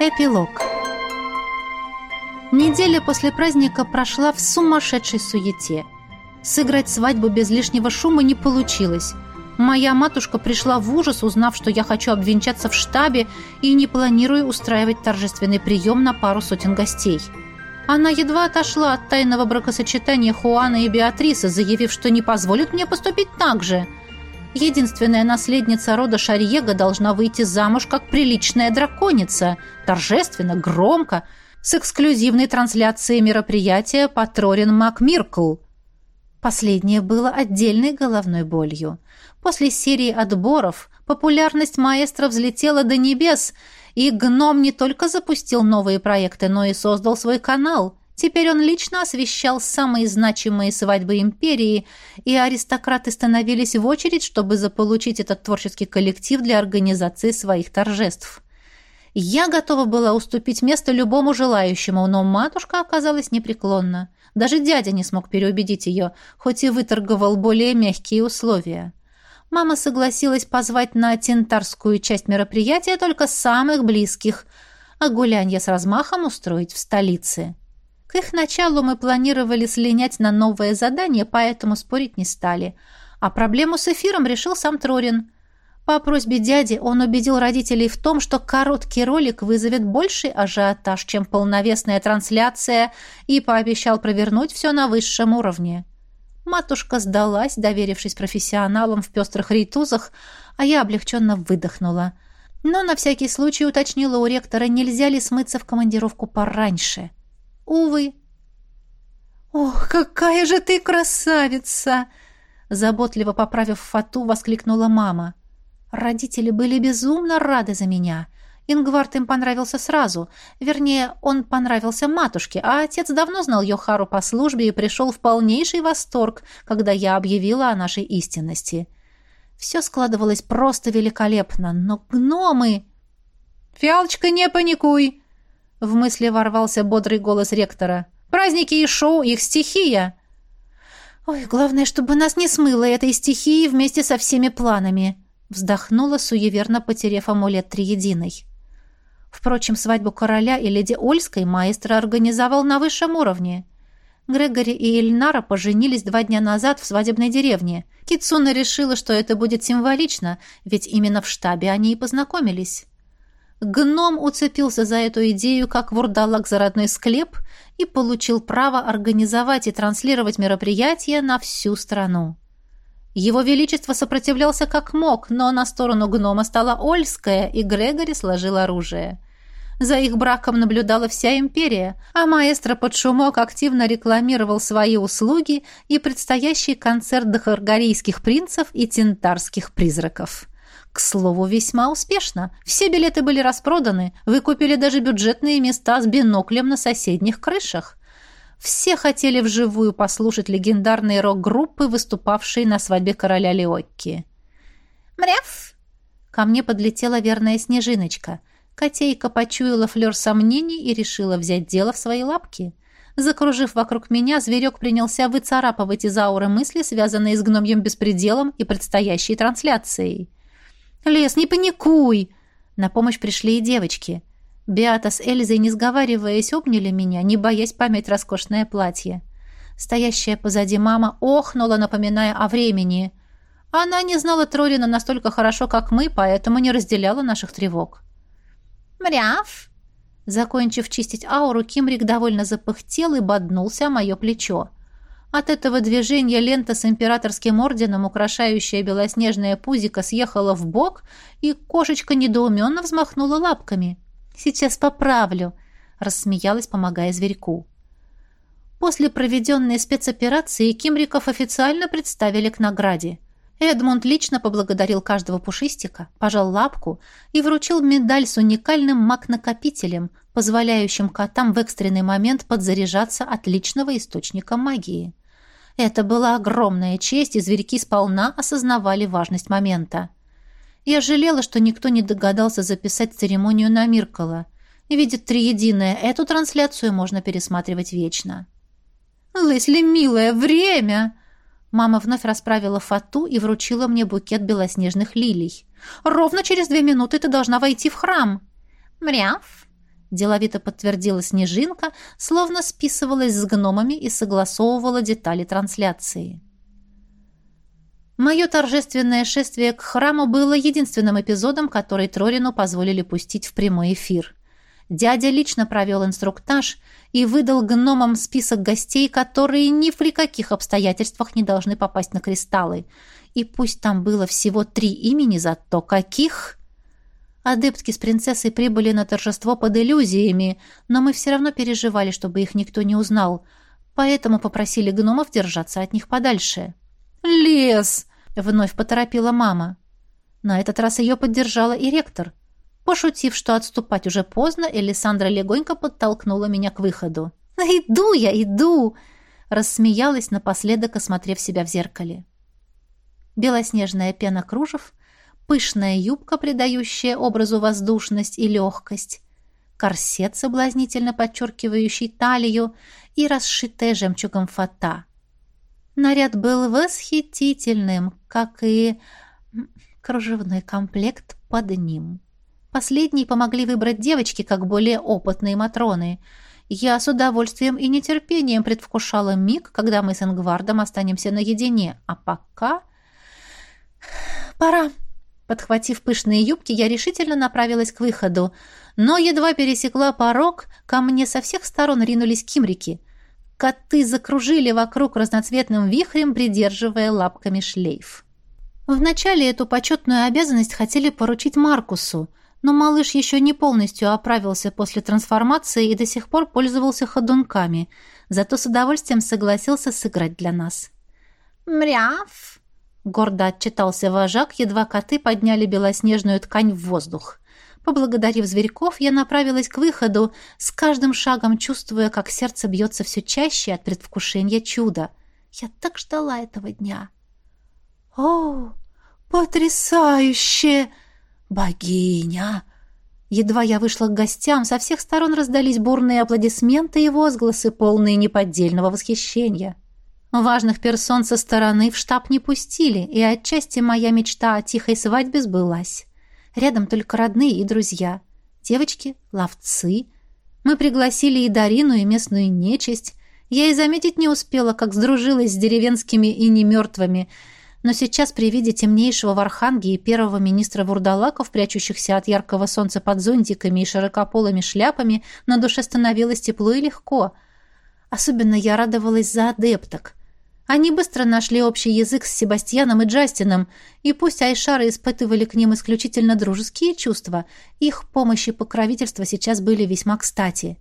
Эпилог Неделя после праздника прошла в сумасшедшей суете. Сыграть свадьбу без лишнего шума не получилось. Моя матушка пришла в ужас, узнав, что я хочу обвенчаться в штабе и не планирую устраивать торжественный прием на пару сотен гостей. Она едва отошла от тайного бракосочетания Хуана и Беатрисы, заявив, что не позволит мне поступить так же – Единственная наследница рода Шарьега должна выйти замуж как приличная драконица, торжественно, громко, с эксклюзивной трансляцией мероприятия Патрорин Макмиркл. Последнее было отдельной головной болью. После серии отборов популярность маэстро взлетела до небес, и гном не только запустил новые проекты, но и создал свой канал, Теперь он лично освещал самые значимые свадьбы империи, и аристократы становились в очередь, чтобы заполучить этот творческий коллектив для организации своих торжеств. Я готова была уступить место любому желающему, но матушка оказалась непреклонна. Даже дядя не смог переубедить ее, хоть и выторговал более мягкие условия. Мама согласилась позвать на тентарскую часть мероприятия только самых близких, а гулянье с размахом устроить в столице. К их началу мы планировали слинять на новое задание, поэтому спорить не стали. А проблему с эфиром решил сам Трорин. По просьбе дяди он убедил родителей в том, что короткий ролик вызовет больший ажиотаж, чем полновесная трансляция, и пообещал провернуть все на высшем уровне. Матушка сдалась, доверившись профессионалам в пестрых рейтузах, а я облегченно выдохнула. Но на всякий случай уточнила у ректора, нельзя ли смыться в командировку пораньше. Увы. «Ох, какая же ты красавица!» Заботливо поправив фату, воскликнула мама. Родители были безумно рады за меня. Ингвард им понравился сразу. Вернее, он понравился матушке, а отец давно знал Йохару по службе и пришел в полнейший восторг, когда я объявила о нашей истинности. Все складывалось просто великолепно, но гномы... «Фиалочка, не паникуй!» В мысли ворвался бодрый голос ректора. «Праздники и шоу — их стихия!» «Ой, главное, чтобы нас не смыло этой стихии вместе со всеми планами!» Вздохнула, суеверно потеряв амулет триединой. Впрочем, свадьбу короля и леди Ольской маэстро организовал на высшем уровне. Грегори и Эльнара поженились два дня назад в свадебной деревне. Кицуна решила, что это будет символично, ведь именно в штабе они и познакомились. Гном уцепился за эту идею как вурдалак за родной склеп и получил право организовать и транслировать мероприятия на всю страну. Его Величество сопротивлялся как мог, но на сторону гнома стала Ольская, и Грегори сложил оружие. За их браком наблюдала вся империя, а маэстро под шумок активно рекламировал свои услуги и предстоящий концерт дохаргарийских принцев и тентарских призраков. К слову, весьма успешно. Все билеты были распроданы, вы купили даже бюджетные места с биноклем на соседних крышах. Все хотели вживую послушать легендарные рок-группы, выступавшие на свадьбе короля Леокки. «Мряв!» Ко мне подлетела верная снежиночка. Котейка почуяла флер сомнений и решила взять дело в свои лапки. Закружив вокруг меня, зверек принялся выцарапывать из ауры мысли, связанные с гномьим беспределом и предстоящей трансляцией. «Лес, не паникуй!» На помощь пришли и девочки. Беата с Эльзой, не сговариваясь, обняли меня, не боясь помять роскошное платье. Стоящая позади мама охнула, напоминая о времени. Она не знала Трорина настолько хорошо, как мы, поэтому не разделяла наших тревог. «Мряв!» Закончив чистить ауру, Кимрик довольно запыхтел и боднулся о мое плечо. От этого движения лента с императорским орденом, украшающая белоснежное пузико, съехала в бок, и кошечка недоуменно взмахнула лапками. «Сейчас поправлю», — рассмеялась, помогая зверьку. После проведенной спецоперации Кимриков официально представили к награде. Эдмунд лично поблагодарил каждого пушистика, пожал лапку и вручил медаль с уникальным маг-накопителем, позволяющим котам в экстренный момент подзаряжаться от личного источника магии. Это была огромная честь, и зверьки сполна осознавали важность момента. Я жалела, что никто не догадался записать церемонию на Миркола. И видит триединое, эту трансляцию можно пересматривать вечно. «Лесли, милое, время!» Мама вновь расправила фату и вручила мне букет белоснежных лилий. «Ровно через две минуты ты должна войти в храм». «Мряв!» Деловито подтвердила Снежинка, словно списывалась с гномами и согласовывала детали трансляции. Мое торжественное шествие к храму было единственным эпизодом, который Трорину позволили пустить в прямой эфир. Дядя лично провел инструктаж и выдал гномам список гостей, которые ни при каких обстоятельствах не должны попасть на кристаллы. И пусть там было всего три имени, зато каких... Адептки с принцессой прибыли на торжество под иллюзиями, но мы все равно переживали, чтобы их никто не узнал, поэтому попросили гномов держаться от них подальше. «Лес!» — вновь поторопила мама. На этот раз ее поддержала и ректор. Пошутив, что отступать уже поздно, Элисандра легонько подтолкнула меня к выходу. «Иду я, иду!» — рассмеялась напоследок, осмотрев себя в зеркале. Белоснежная пена кружев, пышная юбка, придающая образу воздушность и легкость, корсет, соблазнительно подчеркивающий талию и расшитая жемчугом фата. Наряд был восхитительным, как и кружевной комплект под ним. Последние помогли выбрать девочки, как более опытные матроны. Я с удовольствием и нетерпением предвкушала миг, когда мы с Ингвардом останемся наедине. А пока... Пора. Подхватив пышные юбки, я решительно направилась к выходу. Но едва пересекла порог, ко мне со всех сторон ринулись кимрики. Коты закружили вокруг разноцветным вихрем, придерживая лапками шлейф. Вначале эту почетную обязанность хотели поручить Маркусу, но малыш еще не полностью оправился после трансформации и до сих пор пользовался ходунками, зато с удовольствием согласился сыграть для нас. «Мряв!» — гордо отчитался вожак, едва коты подняли белоснежную ткань в воздух. Поблагодарив зверьков, я направилась к выходу, с каждым шагом чувствуя, как сердце бьется все чаще от предвкушения чуда. Я так ждала этого дня. «О, потрясающе!» «Богиня!» Едва я вышла к гостям, со всех сторон раздались бурные аплодисменты и возгласы, полные неподдельного восхищения. Важных персон со стороны в штаб не пустили, и отчасти моя мечта о тихой свадьбе сбылась. Рядом только родные и друзья. Девочки, ловцы. Мы пригласили и Дарину, и местную нечисть. Я и заметить не успела, как сдружилась с деревенскими и немертвыми — но сейчас при виде темнейшего в Арханге первого министра вурдалаков, прячущихся от яркого солнца под зонтиками и широкополыми шляпами, на душе становилось тепло и легко. Особенно я радовалась за адепток. Они быстро нашли общий язык с Себастьяном и Джастином, и пусть Айшары испытывали к ним исключительно дружеские чувства, их помощь и покровительство сейчас были весьма кстати.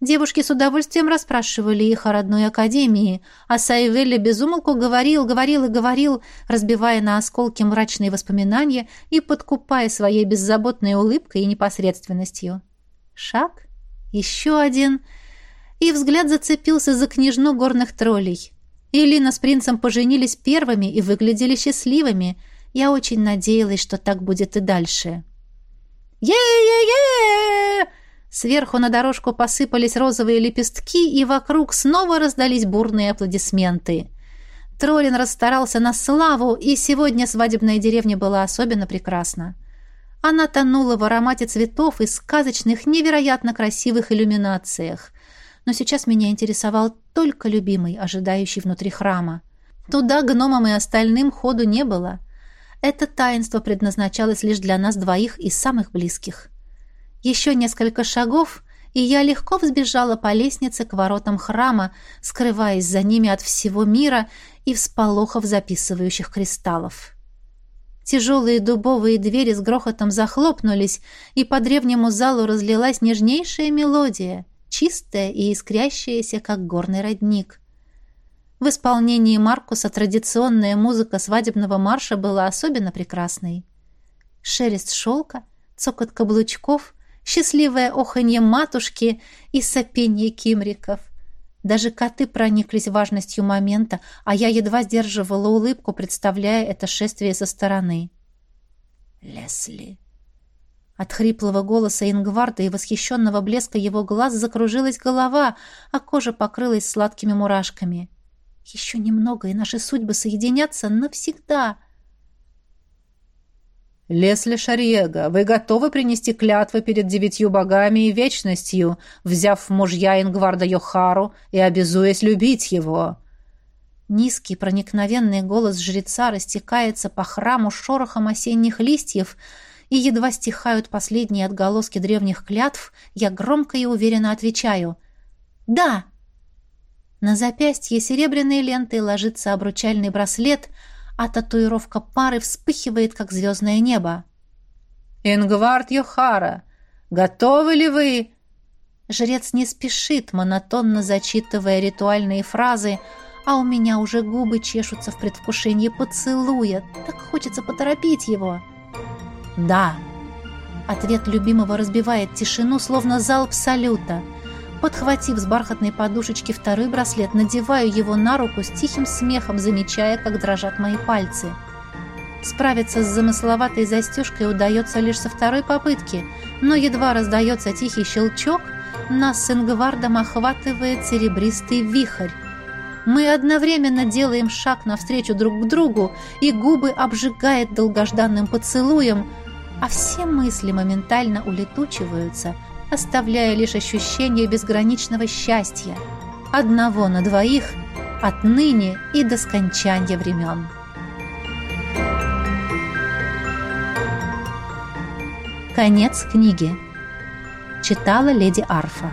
Девушки с удовольствием расспрашивали их о родной академии, а Сайвелли безумолку говорил, говорил и говорил, разбивая на осколки мрачные воспоминания и подкупая своей беззаботной улыбкой и непосредственностью. Шаг, еще один, и взгляд зацепился за княжну горных троллей. Илина с принцем поженились первыми и выглядели счастливыми. Я очень надеялась, что так будет и дальше. «Е-е-е!» Сверху на дорожку посыпались розовые лепестки, и вокруг снова раздались бурные аплодисменты. Троллин расстарался на славу, и сегодня свадебная деревня была особенно прекрасна. Она тонула в аромате цветов и сказочных, невероятно красивых иллюминациях. Но сейчас меня интересовал только любимый, ожидающий внутри храма. Туда гномам и остальным ходу не было. Это таинство предназначалось лишь для нас двоих и самых близких. Еще несколько шагов, и я легко взбежала по лестнице к воротам храма, скрываясь за ними от всего мира и всполохов записывающих кристаллов. Тяжелые дубовые двери с грохотом захлопнулись, и по древнему залу разлилась нежнейшая мелодия, чистая и искрящаяся, как горный родник. В исполнении Маркуса традиционная музыка свадебного марша была особенно прекрасной. Шелест шелка, цокот каблучков — счастливое оханье матушки и сопенье кимриков. Даже коты прониклись важностью момента, а я едва сдерживала улыбку, представляя это шествие со стороны. «Лесли!» От хриплого голоса Ингварда и восхищенного блеска его глаз закружилась голова, а кожа покрылась сладкими мурашками. «Еще немного, и наши судьбы соединятся навсегда!» «Лесли Шарьега, вы готовы принести клятвы перед девятью богами и вечностью, взяв в мужья Ингварда Йохару и обязуясь любить его?» Низкий проникновенный голос жреца растекается по храму шорохом осенних листьев, и едва стихают последние отголоски древних клятв, я громко и уверенно отвечаю «Да!» На запястье серебряной лентой ложится обручальный браслет — а татуировка пары вспыхивает, как звездное небо. «Ингвард Йохара, готовы ли вы?» Жрец не спешит, монотонно зачитывая ритуальные фразы, а у меня уже губы чешутся в предвкушении поцелуя. Так хочется поторопить его. «Да». Ответ любимого разбивает тишину, словно залп салюта — Подхватив с бархатной подушечки второй браслет, надеваю его на руку с тихим смехом, замечая, как дрожат мои пальцы. Справиться с замысловатой застежкой удается лишь со второй попытки, но едва раздается тихий щелчок, нас с Ингвардом охватывает серебристый вихрь. Мы одновременно делаем шаг навстречу друг к другу, и губы обжигает долгожданным поцелуем, а все мысли моментально улетучиваются – оставляя лишь ощущение безграничного счастья, одного на двоих, отныне и до скончания времен. Конец книги. Читала леди Арфа.